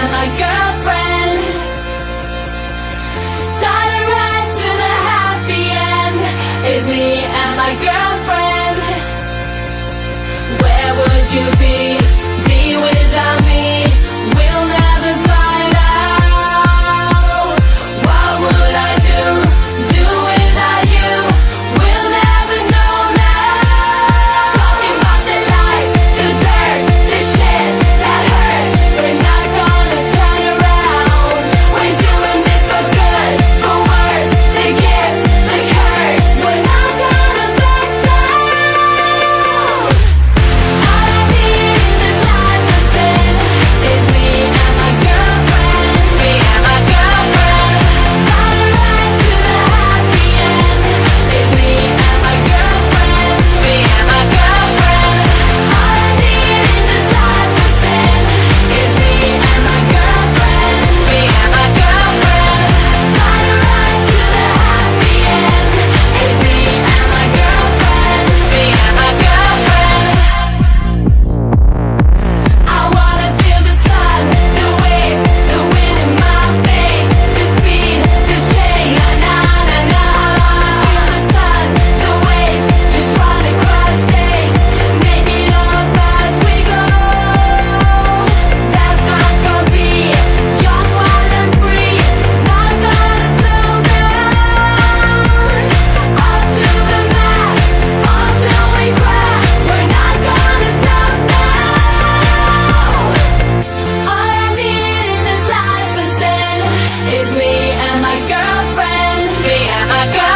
and my girlfriend. Tied a ride to the happy end. Me and my girlfriend. Where would you be? Пока.